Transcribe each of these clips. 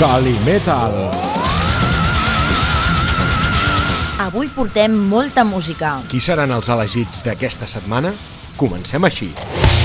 Calimetal. Avui portem molta música. Qui seran els elegits d'aquesta setmana? Comencem així. Comencem així.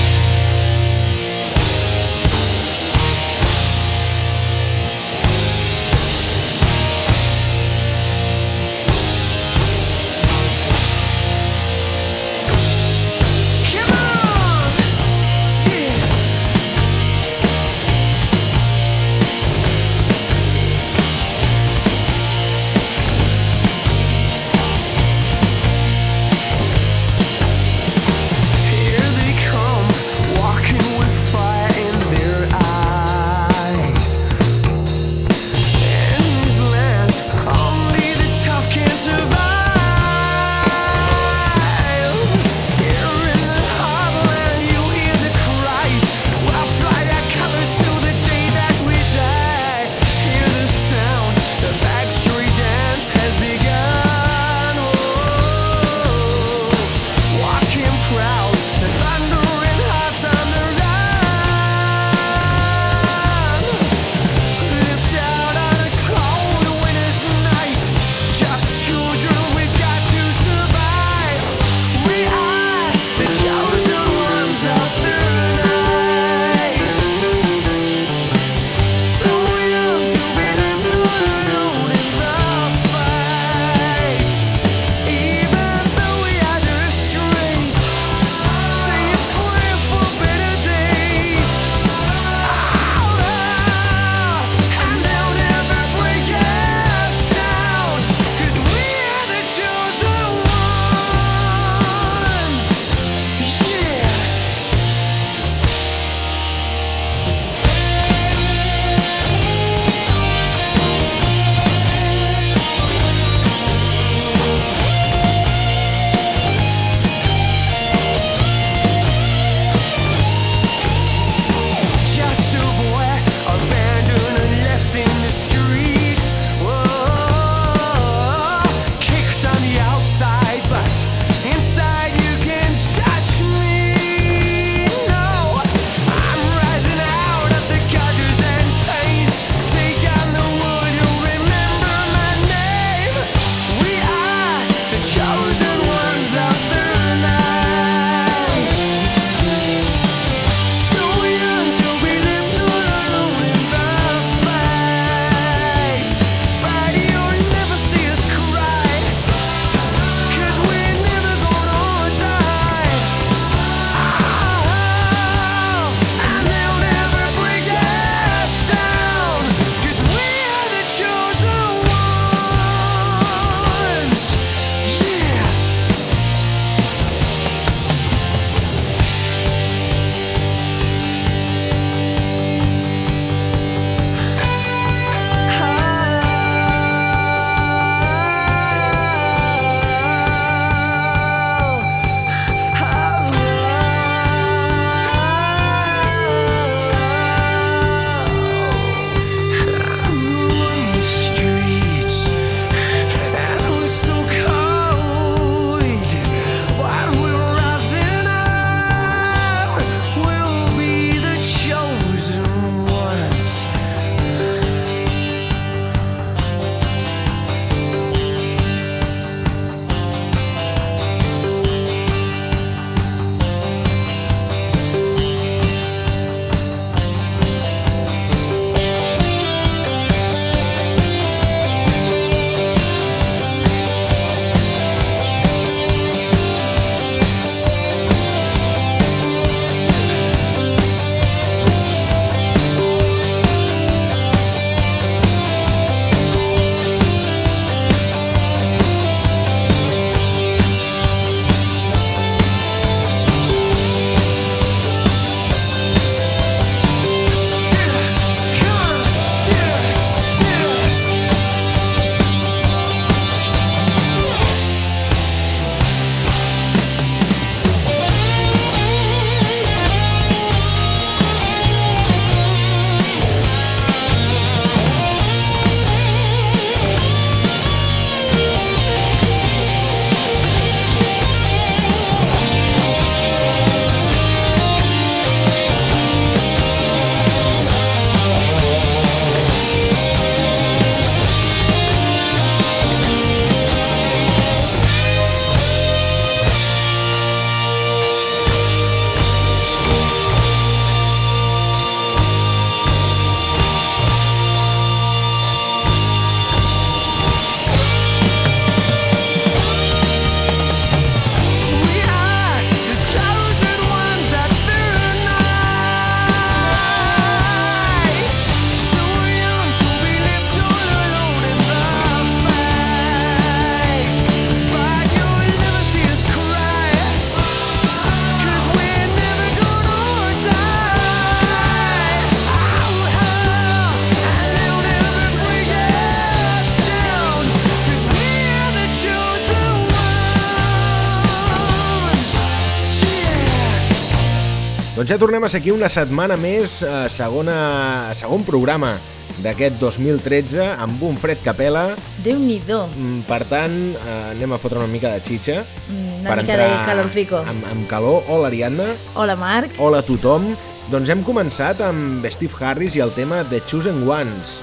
Doncs ja tornem a ser aquí una setmana més, a segona, segon programa d'aquest 2013, amb un fred que pela. Déu-n'hi-do. Mm, Per tant, eh, anem a fotre una mica de xitxa. Mm, Una per mica entrar de calorfico. Amb, amb calor. Hola, Ariadna. Hola, Marc. Hola a tothom. Doncs hem començat amb Steve Harris i el tema The Chosen Ones,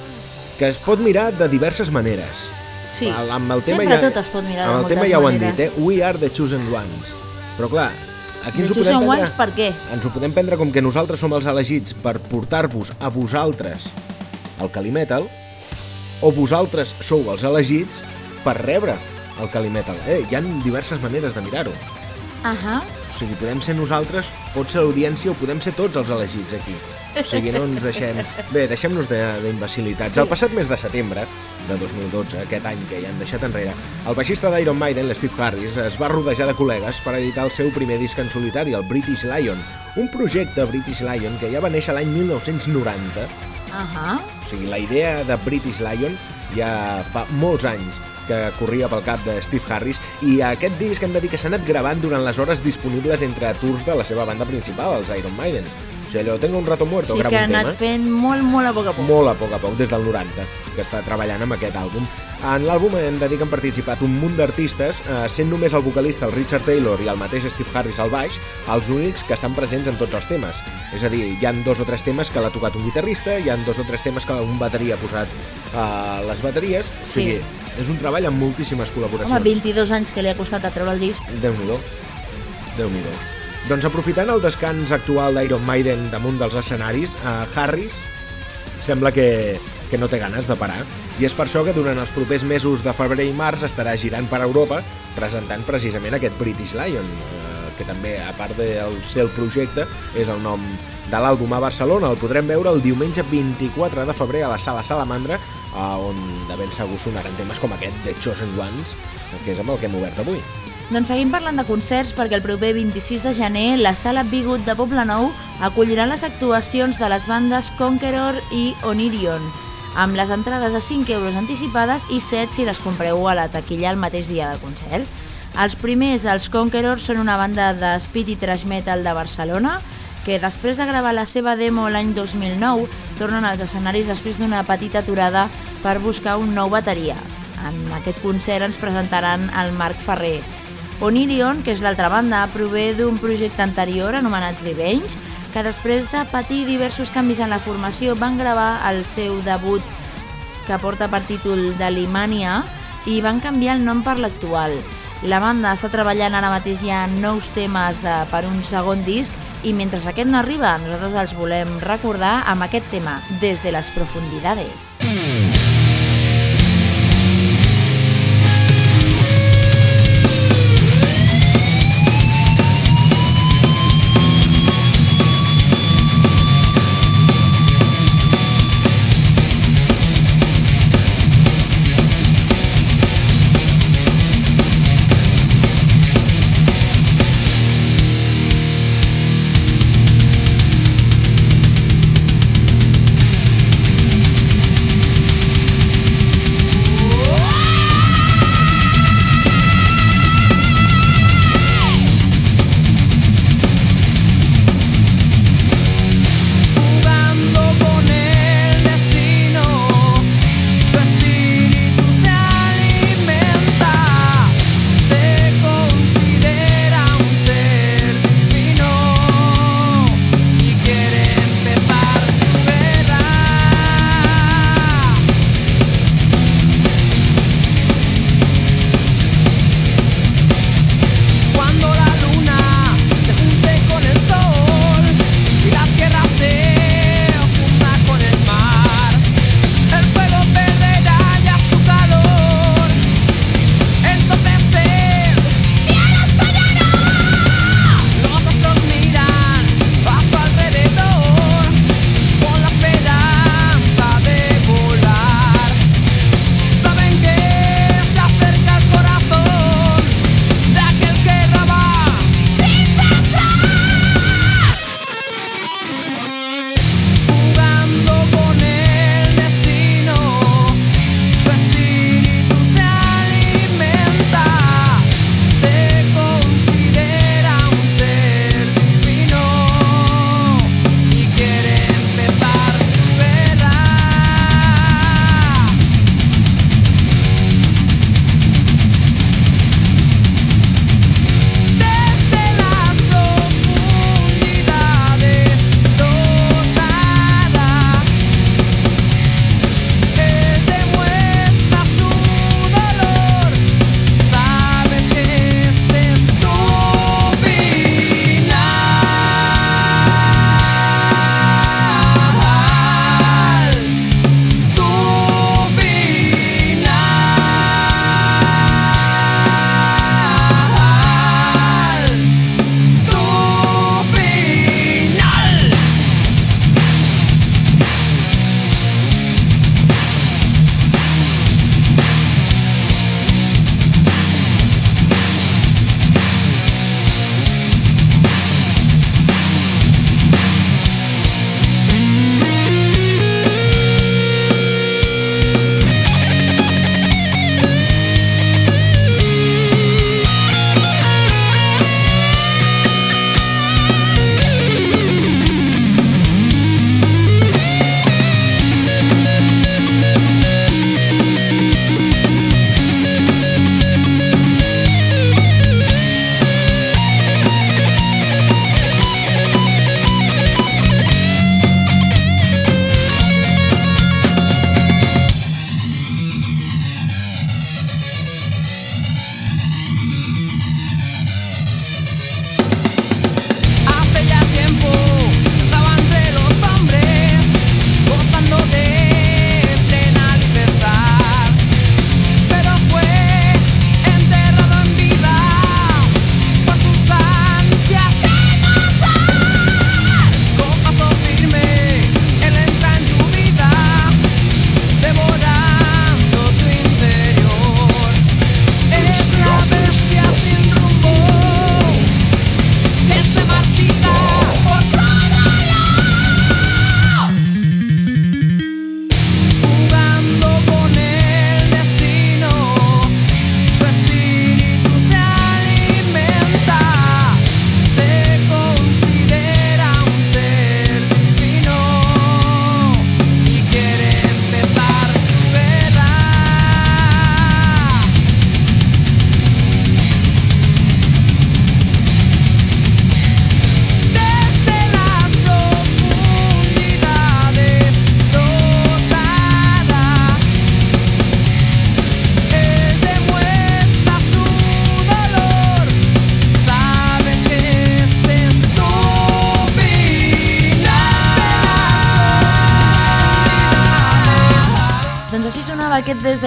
que es pot mirar de diverses maneres. Sí, amb el tema sempre ja, tot es pot mirar de amb el moltes tema ja ho han maneres. dit, eh? We are the chosen ones. Però clar, aquí ens ho podem prendre... per què? Ens ho podem prendre com que nosaltres som els elegits per portar-vos a vosaltres el Calimetal o vosaltres sou els elegits per rebre el Calimetal. Eh, hi ha diverses maneres de mirar-ho. Ahà. O sigui, podem ser nosaltres, pot ser l'audiència o podem ser tots els elegits aquí. O sigui, no ens deixem... Bé, deixem-nos de- d'imbecilitats. Sí. El passat mes de setembre de 2012, aquest any que ja han deixat enrere, el baixista d'Iron Maiden, l'Steve Harris, es va rodejar de col·legues per editar el seu primer disc en solitari, el British Lion, un projecte British Lion que ja va néixer l'any 1990 Ahà. o sigui, la idea de British Lion ja fa molts anys que corria pel cap de Steve Harris i aquest disc hem de dir que s'ha anat gravant durant les hores disponibles entre tours de la seva banda principal, els Iron Maiden. O sigui, allò, tengo un rato muerto, Sí gravo que ha un anat tema. fent molt, molt a poc a poc. Molt a poc a poc, des del 90, que està treballant amb aquest àlbum. En l'àlbum hem de dir que han participat un munt d'artistes, eh, sent només el vocalista, el Richard Taylor i el mateix Steve Harris al baix, els únics que estan presents en tots els temes. És a dir, hi han dos o tres temes que l'ha tocat un guitarrista, hi han dos o tres temes que un bateria ha posat a les bateries. O Sí. sigui, és un treball amb moltíssimes col·laboracions. Home, 22 anys que li ha costat a treure el disc. Déu-n'hi-do. déu nhi Doncs aprofitant el descans actual d'Iron Maiden damunt dels escenaris, a Harris sembla que, que no té ganes de parar. I és per això que durant els propers mesos de febrer i març estarà girant per Europa presentant precisament aquest British Lion, eh, que també, a part del el projecte, és el nom de l'àlbum a Barcelona. El podrem veure el diumenge 24 de febrer a la Sala Salamandra, eh, on de ben segur sonaran temes com aquest The Chosen Ones, que és amb el que hem obert avui. Doncs seguim parlant de concerts perquè el proper 26 de gener la Sala Bigut de Poblenou acollirà les actuacions de les bandes Conqueror i Onirion amb les entrades a 5 euros anticipades i 7 si les compreu a la taquilla el mateix dia del concert. Els primers, els Conqueror, són una banda de speed i thrash metal de Barcelona que després de gravar la seva demo l'any 2009 tornen als escenaris després d'una petita aturada per buscar un nou bateria. En aquest concert ens presentaran el Marc Ferrer. Onirion, que és l'altra banda, prové d'un projecte anterior anomenat Revenge, que després de patir diversos canvis en la formació van gravar el seu debut que porta per títol de Limania i van canviar el nom per l'actual. La banda està treballant ara mateix ja en nous temes de, per un segon disc i mentre aquest no arriba, nosaltres els volem recordar amb aquest tema, Des de les profundidades.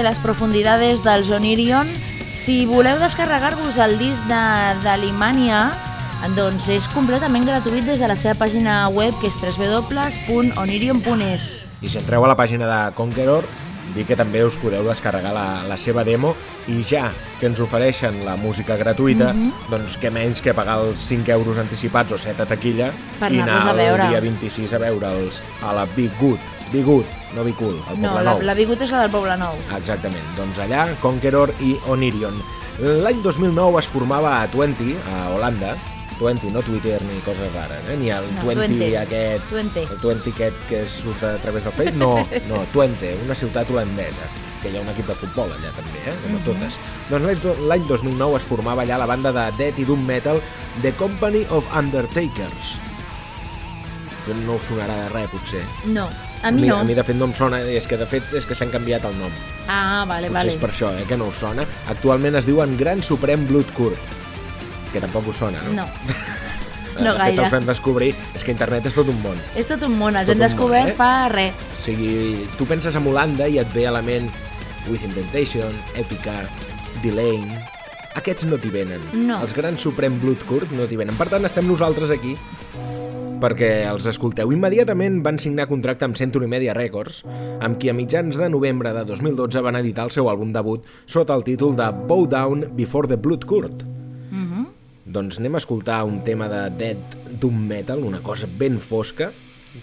Les profundidades dels Onirion. Si voleu descarregar-vos el disc de, de Limania, doncs és completament gratuït des de la seva pàgina web, que és www.onirion.es. I si entreu a la pàgina de Conqueror, dir que també us podeu descarregar la, la seva demo i ja que ens ofereixen la música gratuïta, Mhm. doncs què menys que pagar els 5 euros anticipats o 7 a taquilla Per i anar a veure. el dia 26 a veure'ls a la Big Good. Good, no Cool, al No, Poble la, Nou. la Bigut és la del Poble Nou. Exactament, doncs allà, Conqueror i Onirion. L'any 2009 es formava a Twente, a Holanda, Twente, no Twitter ni coses rares, eh? ni el No, Twente Twente. aquest, Twente. el Twente aquest que surt a través del Facebook, no, no, Twente, una ciutat holandesa, que hi ha un equip de futbol allà també, eh? com a totes. Doncs l'any do- l'any 2009 es formava allà la banda de Death i Doom Metal The Company of Undertakers. No us sonarà de res, potser. No, a mi no. a mi de fet no em sona, és que de fet és que s'han canviat el nom. Ah, vale, Potser vale. és per això, eh, que no us sona. Actualment es diuen Gran Suprem Blood Court, que tampoc us sona, no? No. No de gaire. fet, els vam descobrir, és que internet és tot un món. És tot un món, els hem un món, descobert eh? fa res. O sigui, tu penses en Holanda i et ve a la ment With Temptation, Epica, Delane... Aquests no t'hi venen. No. Els Gran Suprem Blood Court no t'hi venen. Per tant, estem nosaltres aquí perquè els escolteu. Immediatament van signar contracte amb Century Media Records, amb qui a mitjans de novembre de 2012 van editar el seu àlbum debut sota el títol de Bow Down Before the Blood Court. Mhm. Doncs anem a escoltar un tema de Dead Doom Metal, una cosa ben fosca,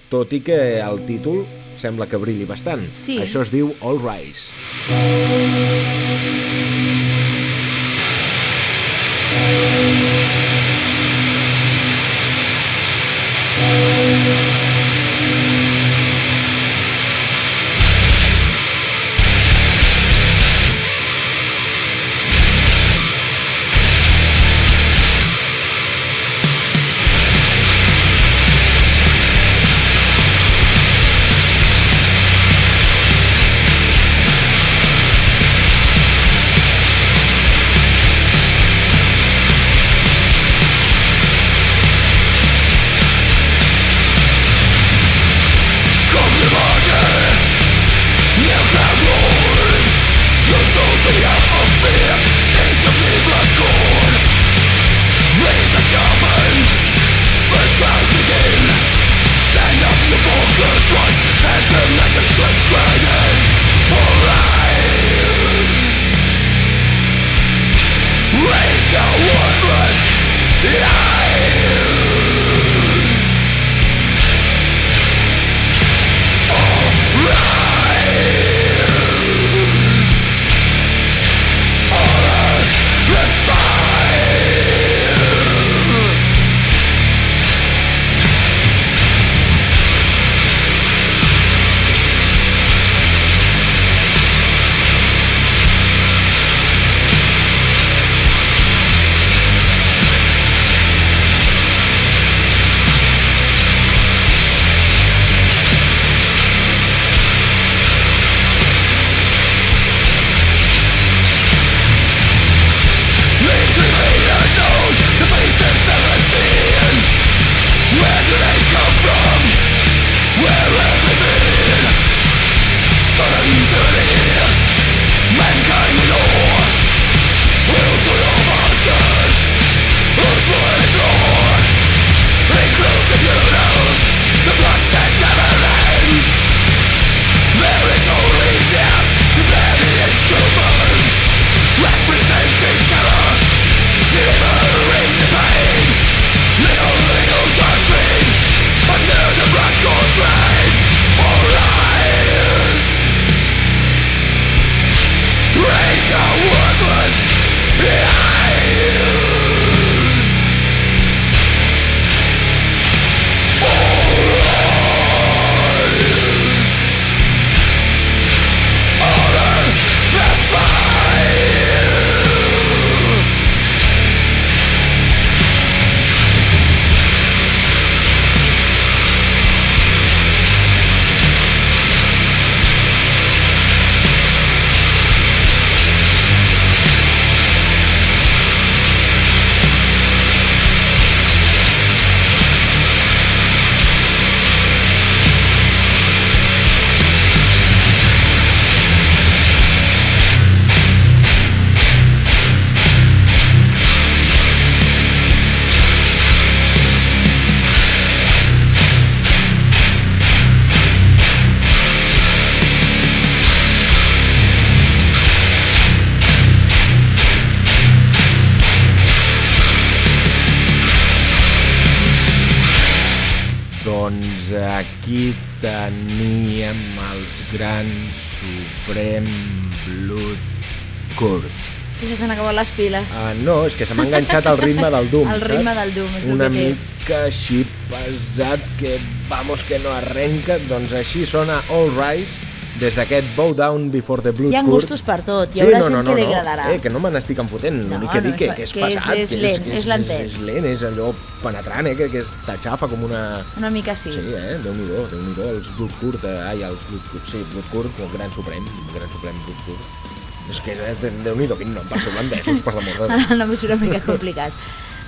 tot i que el títol sembla que brilli bastant. Sí. Això es diu All Rise. All Música les piles. Uh, no, és que se m'ha enganxat el ritme del Doom, El ritme saps? del Doom, és el Una que té. mica així pesat que vamos que no arrenca, doncs així sona All Rise des d'aquest Bow Down Before the Blood Hi ha gustos per tot, hi haurà gent que li agradarà. Eh, que no me n'estic enfotent, No, l'únic que no, dic que, és- que és que és- pesat, és que lent, que és lentet. És, és lent, és allò penetrant, eh, que, que es t'aixafa com una... Una mica sí. Sí, eh? Déu-n'hi-do, déu nhi déu els Blood Court, eh? ai, els Blood Court, sí, Blood Court, el Gran Suprem, el Gran Suprem Blood Court. És que, eh, déu-n'hi-do, quin nom per ser holandesos, per l'amor de Déu. Nom és una mica complicat.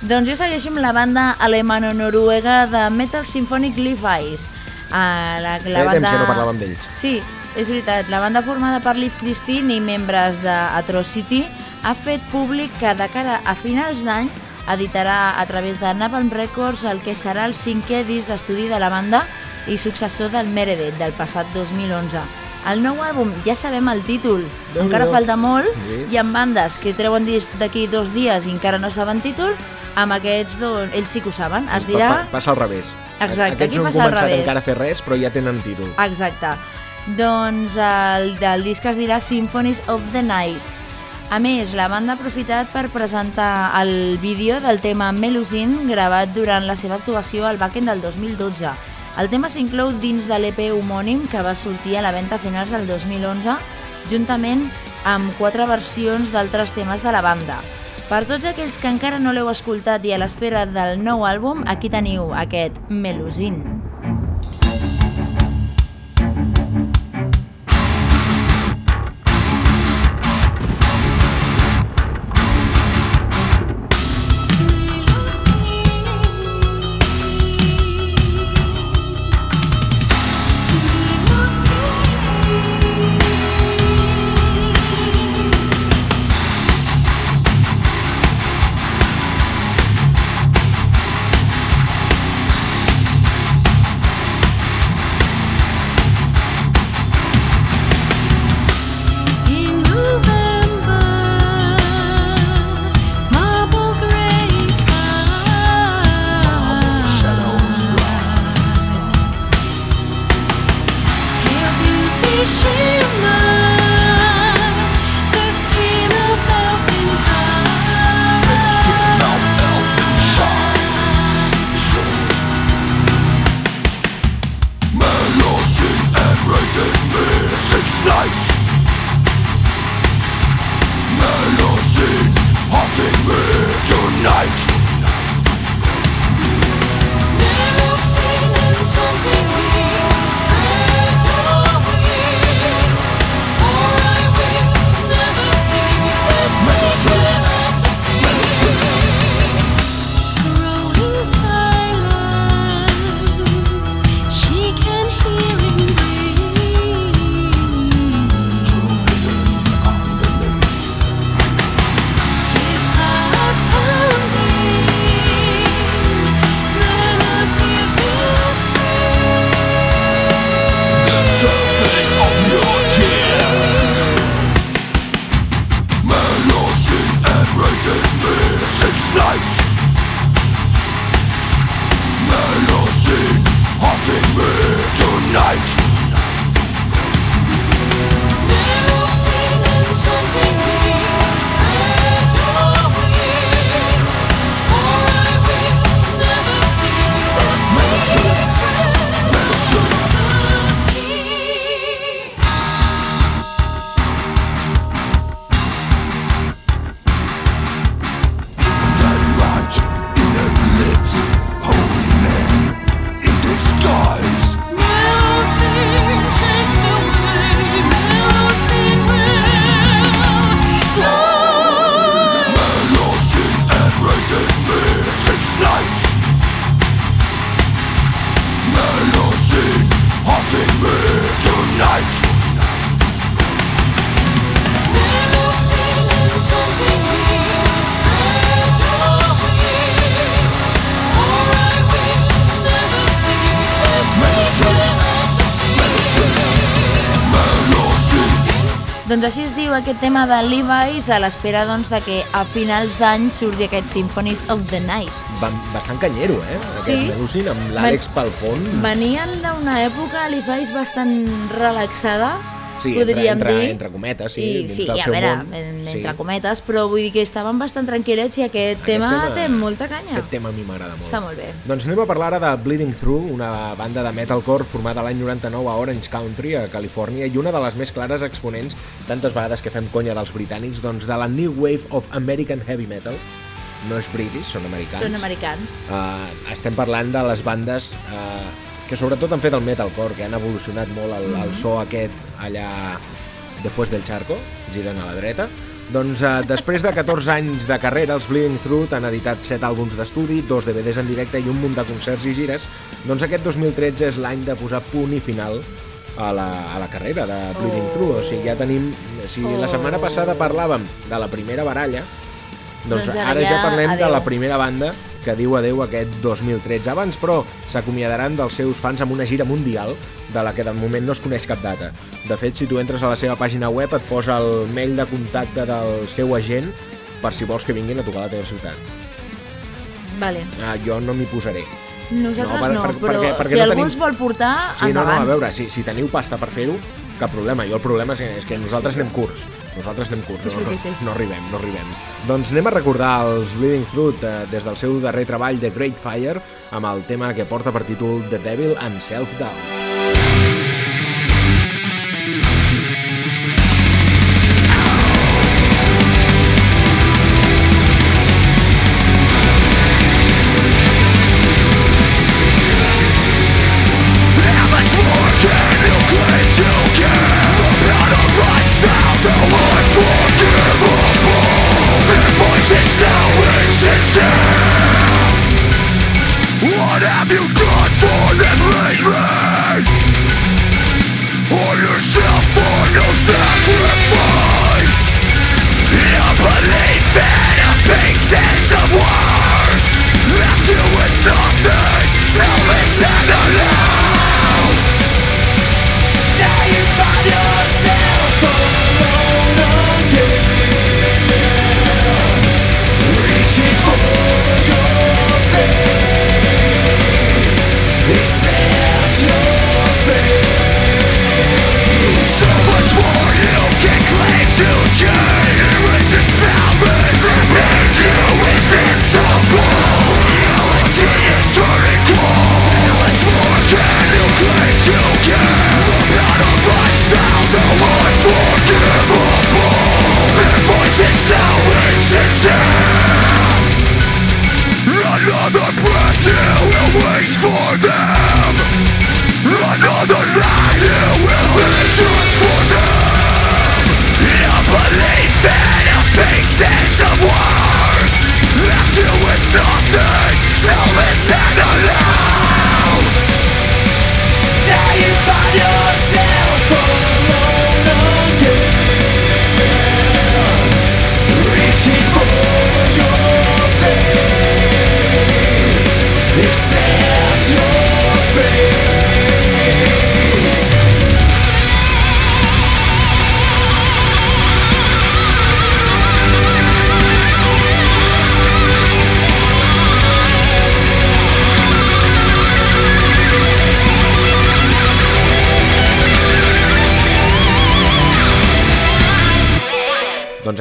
doncs jo segueixo amb la banda alemano-noruega de Metal Symphonic Levi's. Uh, la, la Feia temps banda... que no parlàvem d'ells. Sí, és veritat. La banda formada per Liv Christine i membres d'Atrocity ha fet públic que de cara a finals d'any editarà a través de Napalm Records el que serà el cinquè disc d'estudi de la banda i successor del Meredith del passat 2011. El nou àlbum, ja sabem el títol, Déu-n'hi-do. encara falta molt, Sí. hi ha bandes que treuen disc d'aquí dos dies i encara no saben títol, amb aquests, doncs, ells sí que ho saben, es dirà... Pa, pa, passa al revés. Exacte, Aquests aquí no han passa al revés. encara a fer res, però ja tenen títol. Exacte. Doncs el, el disc es dirà Symphonies of the Night. A més, la banda ha aprofitat per presentar el vídeo del tema Melusine gravat durant la seva actuació al backend del 2012. El tema s'inclou dins de l'EP homònim que va sortir a la venda a finals del 2011, juntament amb quatre versions d'altres temes de la banda. Per tots aquells que encara no l'heu escoltat i a l'espera del nou àlbum, aquí teniu aquest Melusine. Thank Doncs així es diu aquest tema de Levi's a l'espera doncs, de que a finals d'any surti aquest Symphonies of the Night. Ba bastant canyero, eh? Aquest Sí. Melusin amb l'Àlex pel fons. Venien d'una època Levi's bastant relaxada, Sí, entre, podríem entre, dir. entre cometes, sí, I, dins sí, del a veure, món. en, sí. entre cometes, però vull dir que estaven bastant tranquil·lets i aquest, tema, té molta canya. Aquest tema a mi m'agrada molt. Està molt bé. Doncs anem a parlar ara de Bleeding Through, una banda de metalcore formada l'any 99 a Orange Country, a Califòrnia, i una de les més clares exponents, tantes vegades que fem conya dels britànics, doncs de la New Wave of American Heavy Metal. No és british, són americans. Són americans. Uh, estem parlant de les bandes uh, que sobretot han fet el metalcore, que han evolucionat molt el, el so aquest allà després del Charco, giren a la dreta. Doncs uh, després de 14 anys de carrera, els Bleeding Through han editat 7 àlbums d'estudi, dos DVDs en directe i un munt de concerts i gires. Doncs aquest 2013 és l'any de posar punt i final a la, a la carrera de Bleeding Oh. Through. O sigui, ja tenim... Si la setmana Oh. passada parlàvem de la primera baralla, doncs, Doncs ara ara ja ja parlem de adeu. la primera banda que diu adeu aquest 2013. Abans, però, s'acomiadaran dels seus fans amb una gira mundial de la que de moment no es coneix cap data. De fet, si tu entres a la seva pàgina web et posa el mail de contacte del seu agent per si vols que vinguin a tocar a la teva ciutat. Vale. Ah, jo no m'hi posaré. Nosaltres per- no, per- però perquè- perquè si no algú tenim- vol portar, Sí, no, no, endavant. a veure, si, si teniu pasta per fer-ho, cap problema. Jo el problema és que, és que nosaltres anem curts. Nosaltres anem curts, no, no, no arribem, no arribem. Doncs anem a recordar els Bleeding Fruit eh, des del seu darrer treball de Great Fire amb el tema que porta per títol The Devil and Self-Doubt.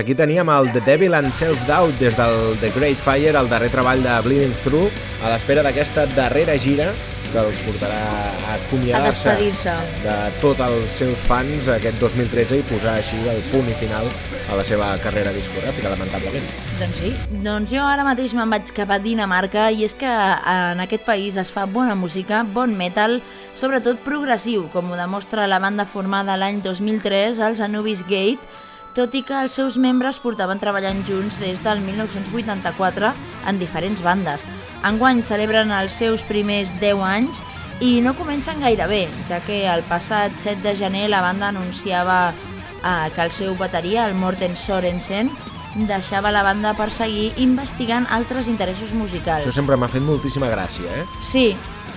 Aquí teníem el The Devil and Self-Doubt des del The Great Fire, el darrer treball de Bleeding Through, a l'espera d'aquesta darrera gira que els portarà a acomiadar-se de tots els seus fans aquest 2013 i posar així el punt i final a la seva carrera discogràfica, lamentablement. Doncs sí, doncs jo ara mateix me'n vaig cap a Dinamarca i és que en aquest país es fa bona música, bon metal, sobretot progressiu, com ho demostra la banda formada l'any 2003, els Anubis Gate, tot i que els seus membres portaven treballant junts des del 1984 en diferents bandes. Enguany celebren els seus primers 10 anys i no comencen gaire bé, ja que el passat 7 de gener la banda anunciava eh, que el seu bateria, el Morten Sorensen, deixava la banda per seguir investigant altres interessos musicals. Això sempre m'ha fet moltíssima gràcia, eh? Sí,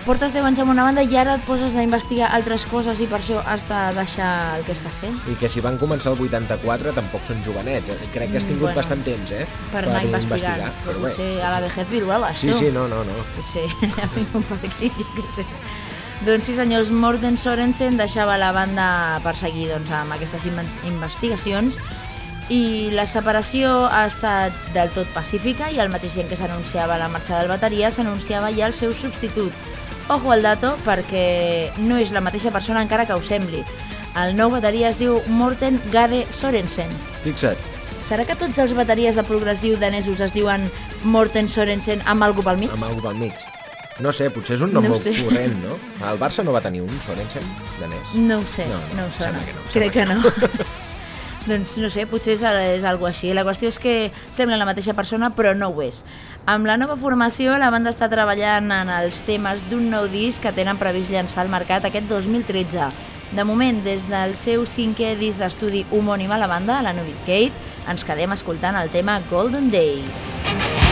portes 10 anys amb una banda i ara et poses a investigar altres coses i per això has de deixar el que estàs fent. I que si van començar el 84 tampoc són jovenets. eh? Crec que has tingut bueno, bastant temps, eh? Per anar investigant. Però Però bé, potser a la vejez viruelas, Sí, tu. sí, no, no, no. Potser ha vingut per aquí, jo què sé. Doncs sí, senyors, Morten Sorensen deixava la banda per seguir doncs, amb aquestes investigacions i la separació ha estat del tot pacífica i al mateix temps que s'anunciava la marxa del bateria s'anunciava ja el seu substitut. Ojo al dato perquè no és la mateixa persona encara que ho sembli. El nou bateria es diu Morten Gade Sorensen. Fixa't, Serà que tots els bateries de progressiu danesos es diuen Morten Sorensen amb algú pel mig? amb algú pel mig. No sé, potser és un nom No molt sé. corrent, no? El Barça no va tenir un, Sorensen, danès? No ho sé, No, no, no, ho sona. que no, Crec que no. doncs no sé, potser és, és algo així. La qüestió és que sembla la mateixa persona, però no ho és. Amb la nova formació, la banda està treballant en els temes d'un nou disc que tenen previst llançar al mercat aquest 2013. De moment, des del seu cinquè disc d'estudi homònim a la banda, la Nubis Gate, ens quedem escoltant el tema Golden Days. wind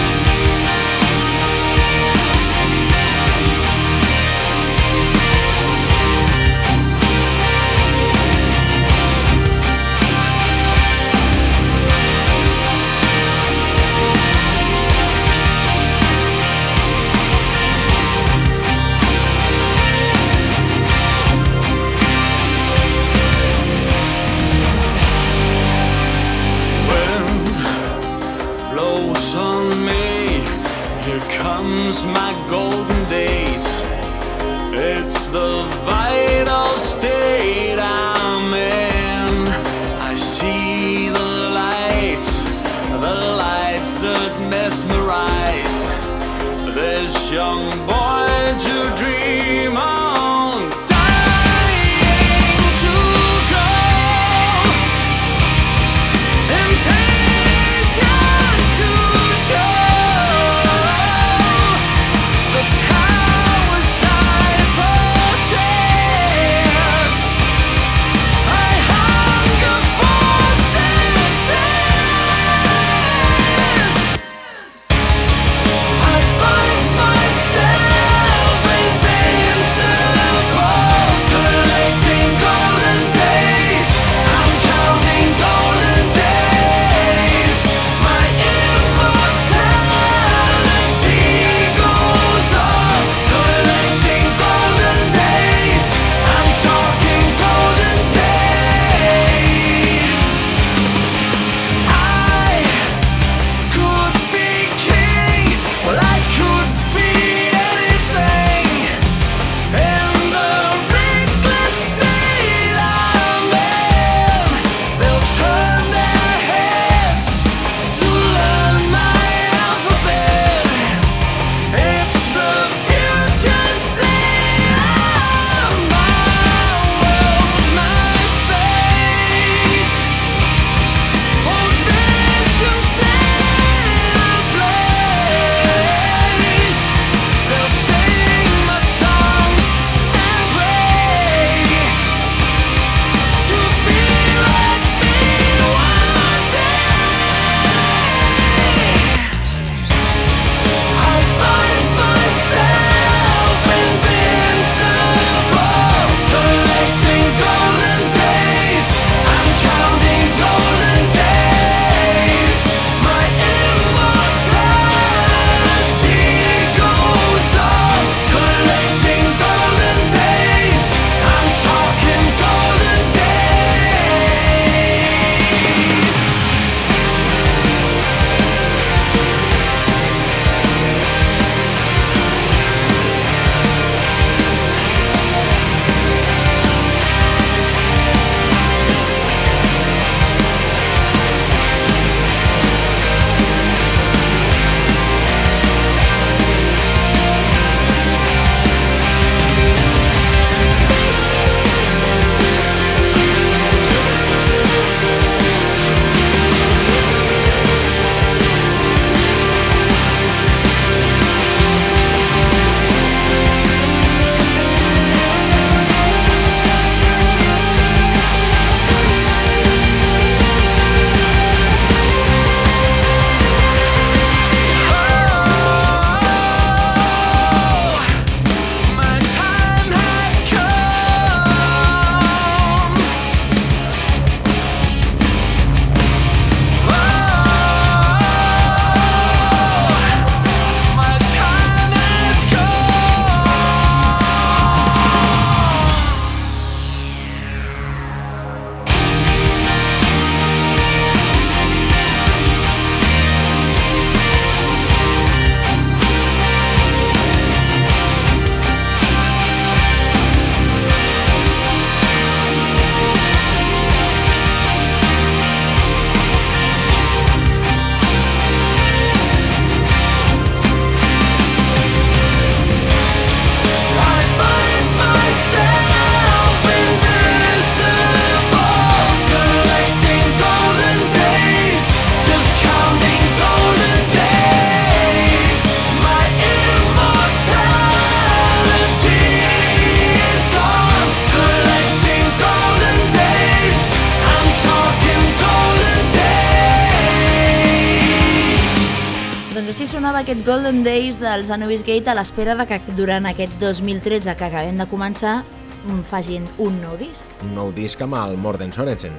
aquest Golden Days dels Anubis Gate a l'espera de que durant aquest 2013 que acabem de començar mm, facin un nou disc. Un nou disc amb el Morten Sorensen.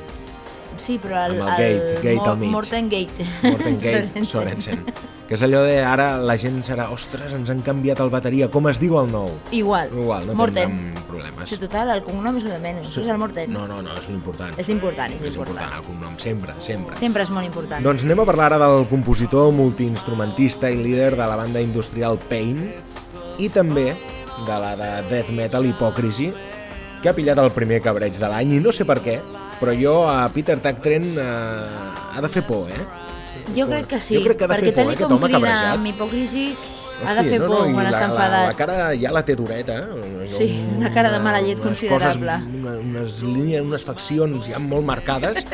Sí, però el, Amb el Gate, Gate Mo- al mig. Morten Gate. Morten Gate Sorensen. Que és allò de ara la gent serà, ostres, ens han canviat el bateria, com es diu el nou? Igual. Igual, no Morten. tindrem problemes. Sí, total, el cognom és el de menys. És el Morten. No, no, no, és important. És important, és, és important. important. el cognom, sempre, sempre. Sempre és molt important. Doncs anem a parlar ara del compositor, multiinstrumentista i líder de la banda industrial Pain i també de la de death metal Hipòcrisi, que ha pillat el primer cabreig de l'any i no sé per què, però jo a Peter Tactren eh, ha de fer por, eh? jo crec que sí, Jo crec que ha de perquè fer por, tal eh, com crida amb hipocrisi ha de fer por i quan la, està La, enfadat. la cara ja la té dureta. eh? Sí, una cara de mala llet unes considerable. Coses, una, unes línies, unes faccions ja molt marcades.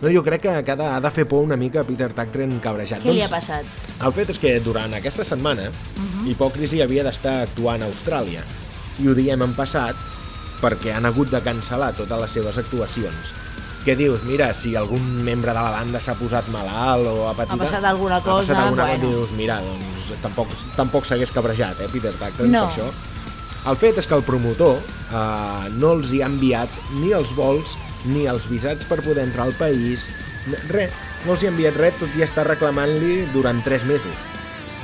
No, jo crec que, que ha de, fer por una mica Peter Tactren cabrejat. Què li ha passat? El fet és que durant aquesta setmana uh Mhm. -huh. Hipòcrisi havia d'estar actuant a Austràlia. I ho diem en passat perquè han hagut de cancel·lar totes les seves actuacions. Què dius? Mira, si algun membre de la banda s'ha posat malalt o ha patit... Ha passat alguna Ha passat cosa, alguna bueno. Dius, mira, doncs tampoc, tampoc s'hagués cabrejat, eh, Peter Tacton, No. per això. El fet és que el promotor eh, no els hi ha enviat ni els vols ni els visats per poder entrar al país. Res, no els hi ha enviat res, tot i estar reclamant-li durant 3 mesos.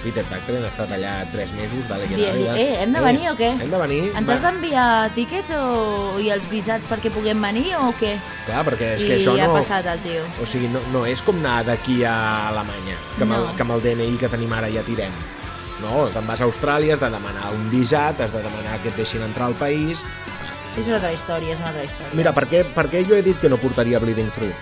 Peter Tactren ha estat allà 3 mesos, dale que dale. eh, hem de venir o què? Hem de venir. Ens has d'enviar tíquets o... i els visats perquè puguem venir o què? Clar, perquè és I que això ha no... passat el tio. O sigui, no, no és com anar d'aquí a Alemanya, que amb, No. el, que amb el DNI que tenim ara ja tirem. No, te'n vas a Austràlia, has de demanar un visat, has de demanar que et deixin entrar al país... És una altra història, és una altra història. Mira, per què, per què jo he dit que no portaria Bleeding Through?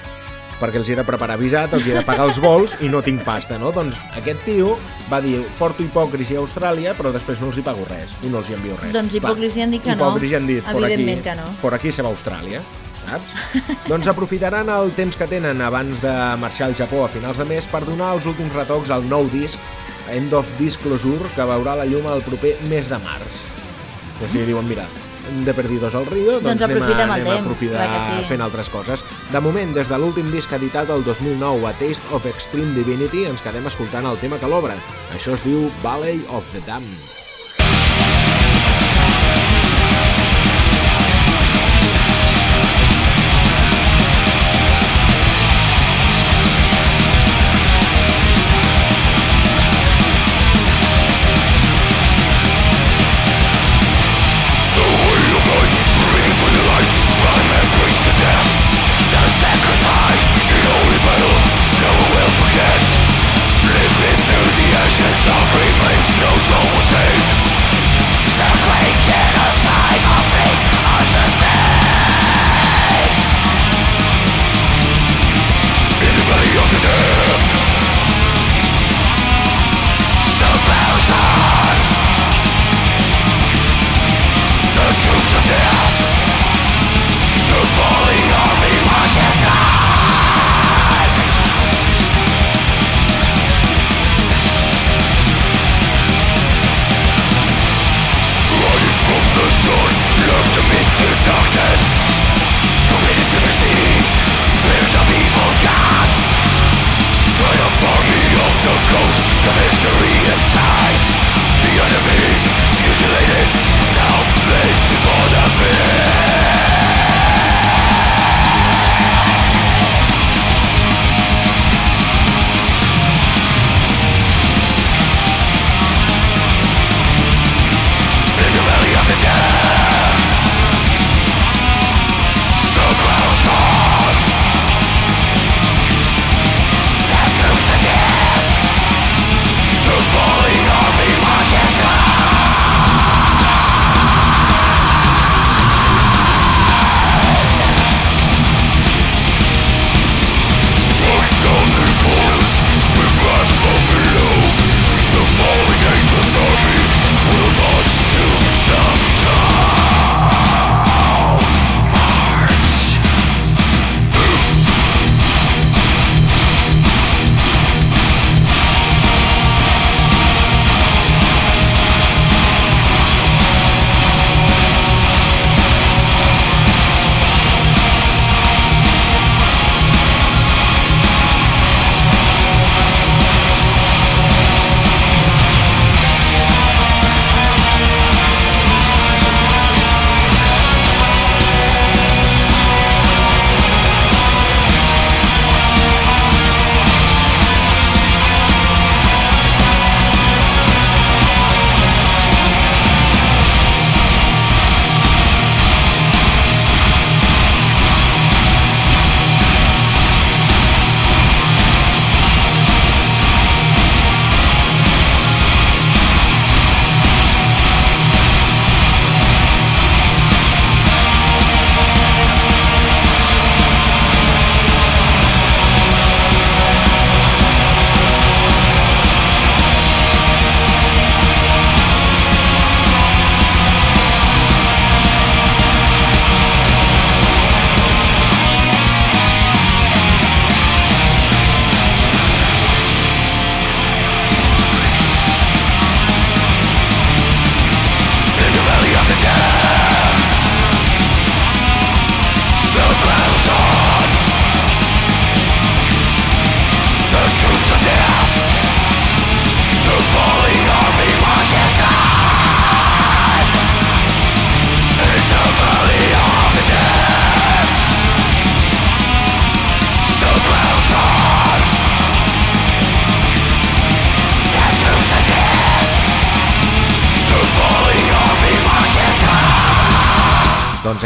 Perquè els he de preparar visat, els he de pagar els vols i no tinc pasta, no? Doncs aquest tio va dir, porto hipòcrisi a Austràlia, però després no els hi pago res i no els hi envio res. Doncs Hipòcrisi han dit que no. Hipòcrisi han dit, por aquí, que no. por aquí se va a Austràlia, saps? doncs aprofitaran el temps que tenen abans de marxar al Japó a finals de mes per donar els últims retocs al nou disc End of Disclosure, que veurà la llum el proper mes de març. O sigui, diuen, mira, de perdidos al río, doncs, Doncs anem, a, anem a temps, aprofitar clar que sí. fent altres coses. De moment, des de l'últim disc editat el 2009 a Taste of Extreme Divinity, ens quedem escoltant el tema que l'obre. Això es diu Valley of the Damned.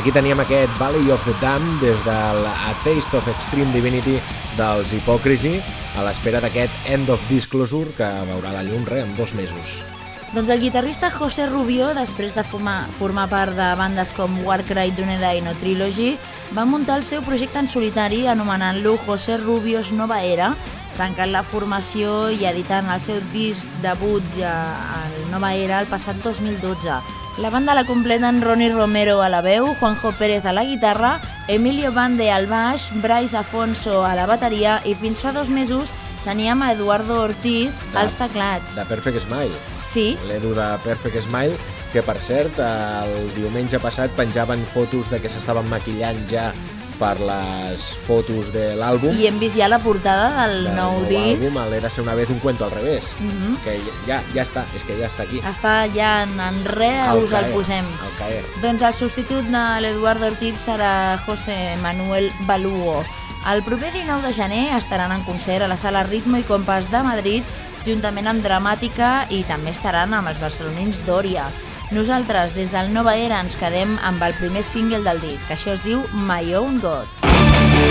Aquí teníem aquest Valley of the Damned des del A Taste of Extreme Divinity dels Hypocrisy a l'espera d'aquest End of Disclosure que veurà la llum re, en dos mesos. Doncs el guitarrista José Rubio, després de formar, formar part de bandes com Warcry, Dunedin i No Trilogy, va muntar el seu projecte en solitari anomenant-lo José Rubio's Nova Era, tancant la formació i editant el seu disc debut al Nova Era el passat 2012. La banda la completen Ronnie Romero a la veu, Juanjo Pérez a la guitarra, Emilio Bande al baix, Bryce Afonso a la bateria i fins fa dos mesos teníem a Eduardo Ortiz De- als teclats. De Perfect Smile. Sí, l'Edu de Perfect Smile, que per cert, el diumenge passat penjaven fotos de que s'estaven maquillant ja per les fotos de l'àlbum. i hem vist ja la portada del del nou disc. àlbum, el Érase una vez un cuento al revés. Mhm. Que ja, ja està, és que ja està aquí. Està ja en, en res, us el caer, posem. Al caer. Doncs el substitut de l'Eduardo Ortiz serà José Manuel Balugo. El proper 19 de gener estaran en concert a la sala Ritmo i Compàs de Madrid, juntament amb Dramàtica i també estaran amb els barcelonins Dòria. Nosaltres, des del Nova Era, ens quedem amb el primer single del disc. Això es diu My Own God. I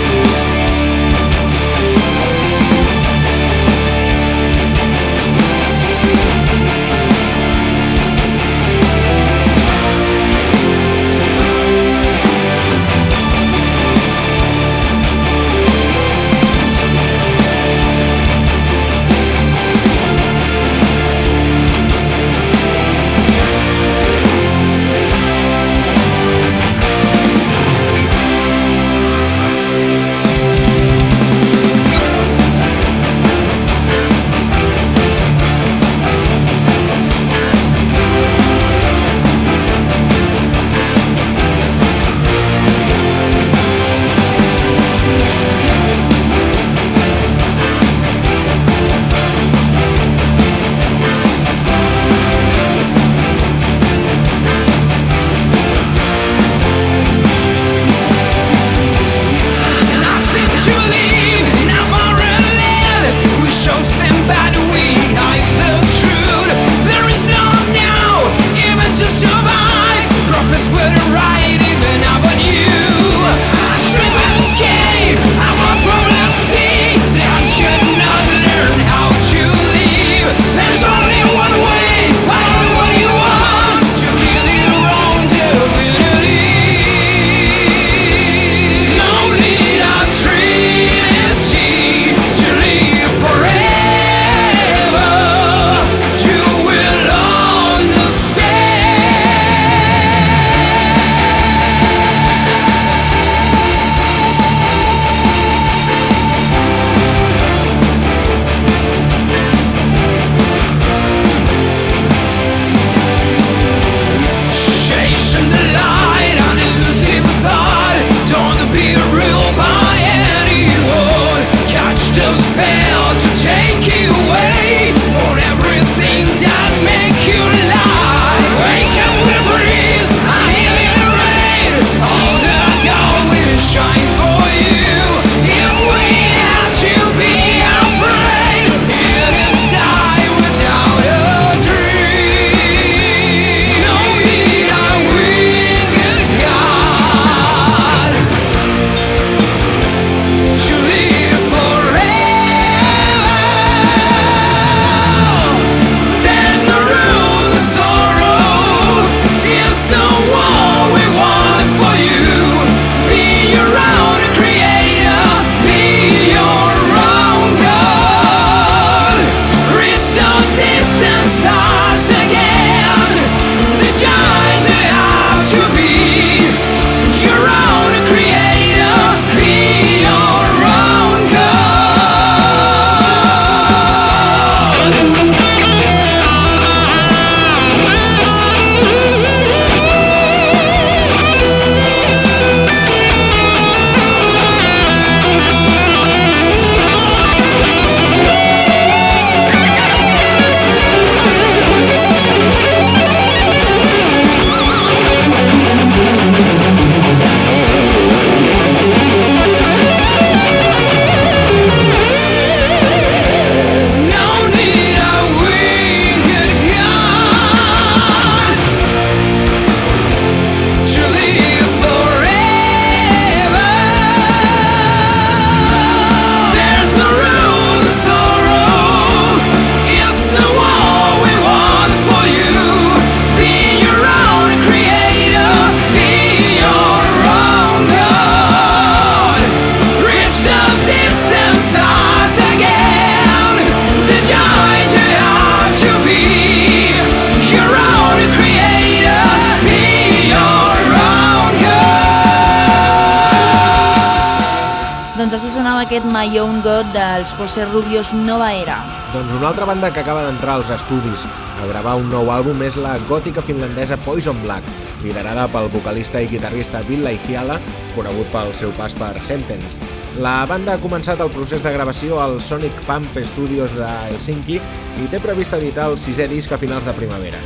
dels José Rubios Nova Era. Doncs una altra banda que acaba d'entrar als estudis a gravar un nou àlbum és la gòtica finlandesa Poison Black, liderada pel vocalista i guitarrista Bill Laihiala, conegut pel seu pas per Sentenced. La banda ha començat el procés de gravació al Sonic Pump Studios de Helsinki i té previst editar el sisè disc a finals de primavera.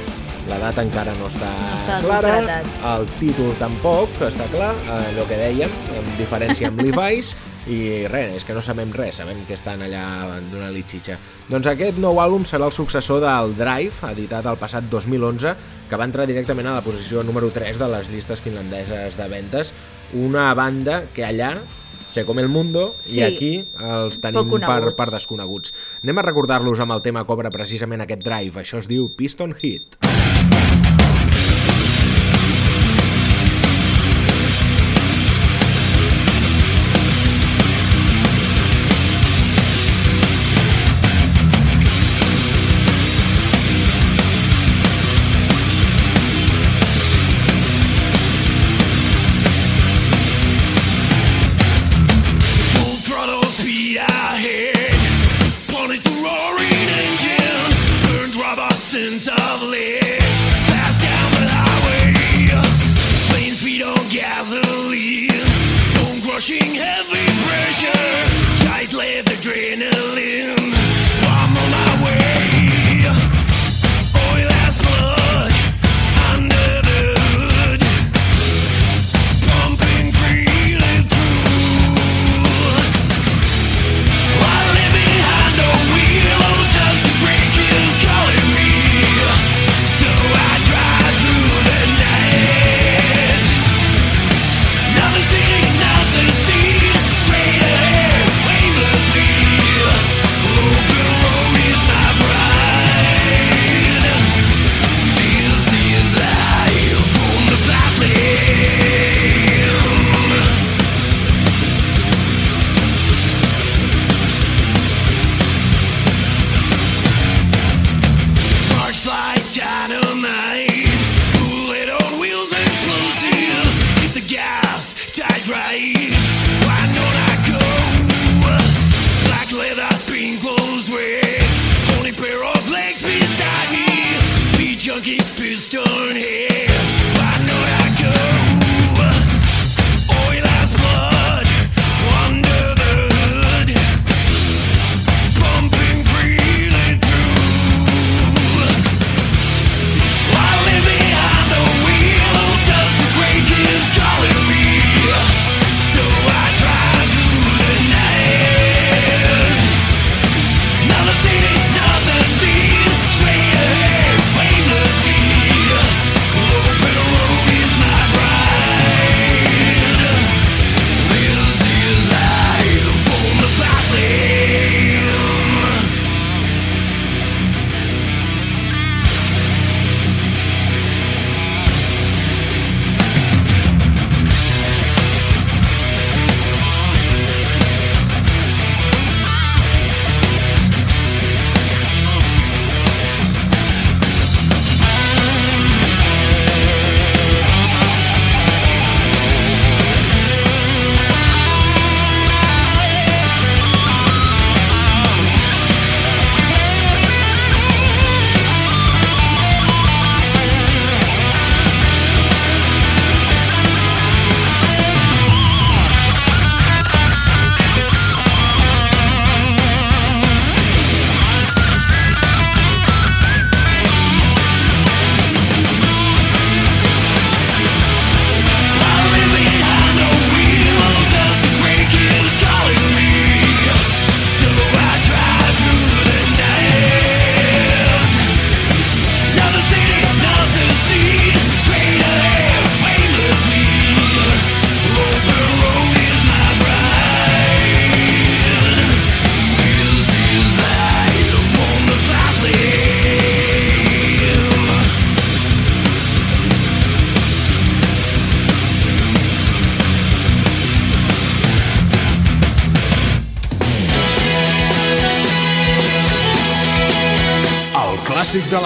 La data encara no està, No està clara, concretat. el títol tampoc, està clar, allò que dèiem, en diferència amb Levi's, i res, és que no sabem res, sabem que estan allà donant-li xitxa. Doncs aquest nou àlbum serà el successor del Drive, editat el passat 2011, que va entrar directament a la posició número 3 de les llistes finlandeses de ventes, una banda que allà sé com el mundo Sí, i aquí els tenim per, per desconeguts. Anem a recordar-los amb el tema obre precisament aquest Drive, això es diu Piston Hit. Full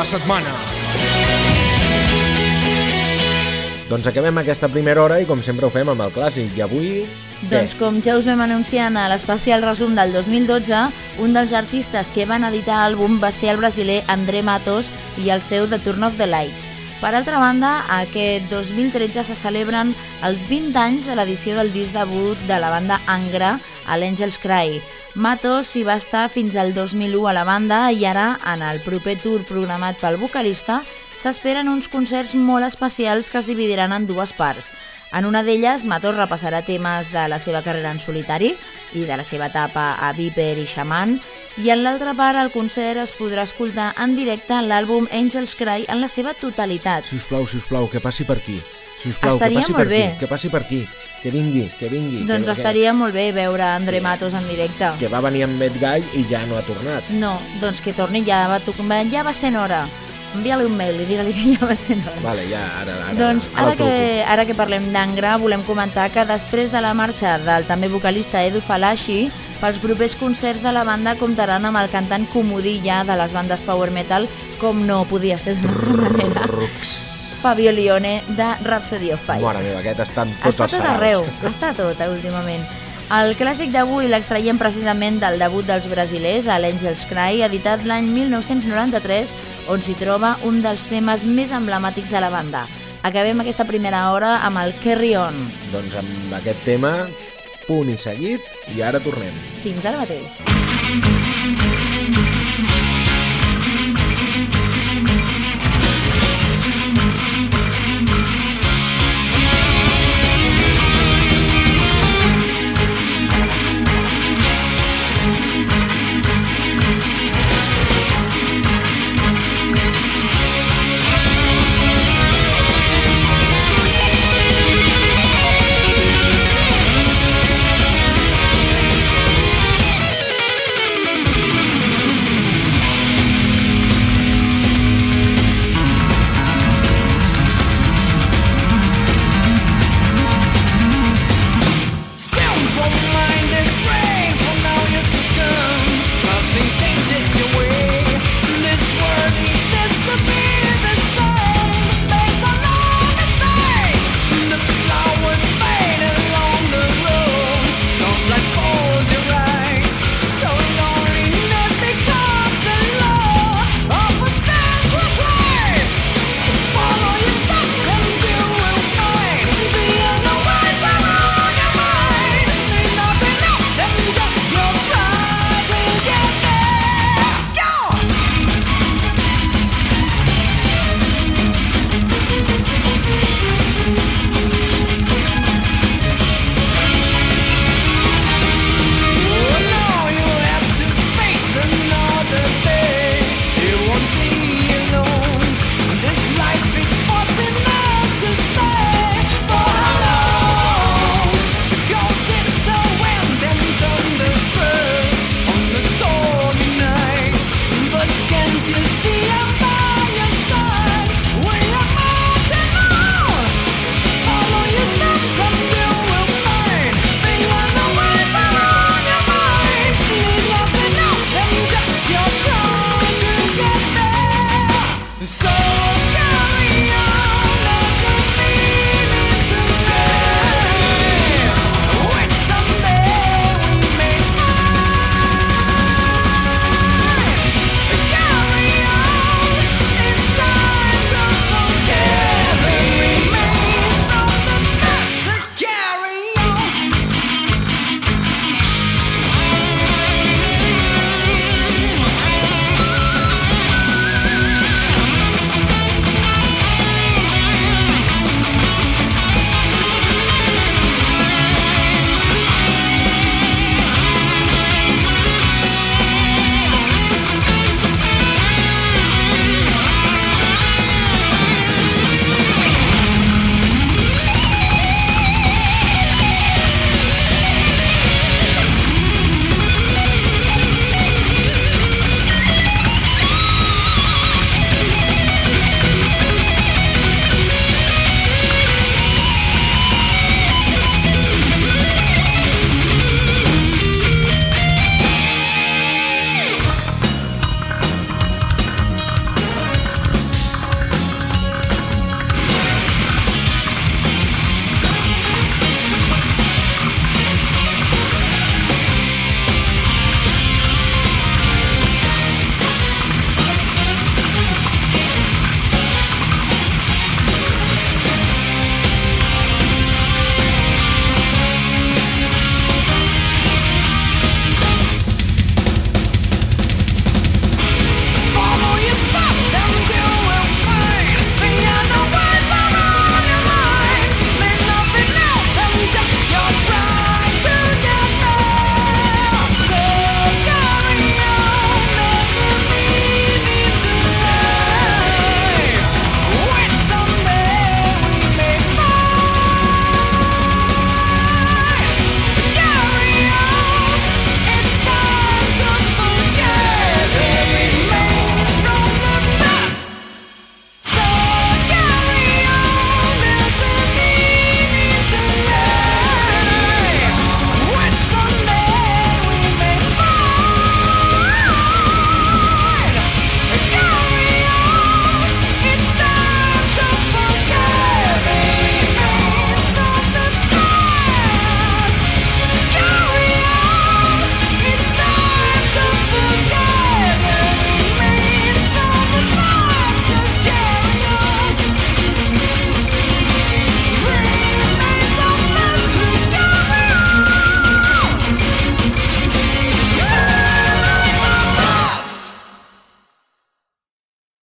setmana. Doncs acabem aquesta primera hora i com sempre ho fem amb el clàssic. I avui Doncs com ja us vam anunciar en l'especial resum del 2012, un dels artistes que van editar l'àlbum va ser el brasiler André Matos i el seu The Turn of the Lights. Per altra banda, aquest 2013 se celebren els 20 anys de l'edició del disc debut de la banda Angra, a l'Angels Cry. Matos s'hi va estar fins al 2001 a la banda i ara, en el proper tour programat pel vocalista, s'esperen uns concerts molt especials que es dividiran en dues parts. En una d'elles, Matos repassarà temes de la seva carrera en solitari i de la seva etapa a Viper i Shaman, i en l'altra part, el concert es podrà escoltar en directe l'àlbum Angels Cry en la seva totalitat. Si us plau, si us plau, que passi per aquí. Si us plau, Estaria que passi per bé. aquí. Que passi per aquí. Que vingui, que vingui. Doncs que, estaria molt bé veure André Matos en directe. Que, que va venir amb Met Gall i ja no ha tornat. No, doncs que torni, ja va, ja va sent hora. Envia-li un mail i digue-li que ja va sent hora. Vale, ja, ara, ara, Doncs ara ara que, ara que parlem d'Angra, volem comentar que després de la marxa del també vocalista Edu Falashi, pels propers concerts de la banda comptaran amb el cantant comodilla de les bandes power metal, com no podia ser d'una manera. Fabio Lione de Rhapsody of Fire. Mare meva, aquest està en tots Està els tot arreu, està tot eh, últimament. El clàssic d'avui l'extraiem precisament del debut dels brasilers a l'Angels Cry, editat l'any 1993, on s'hi troba un dels temes més emblemàtics de la banda. Acabem aquesta primera hora amb el Carry On. Doncs amb aquest tema, punt i seguit, i ara tornem. Fins ara mateix. Simple-minded